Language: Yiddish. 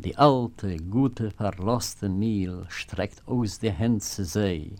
Die alte, gute, verloste Miel streckt aus die Hände zu See.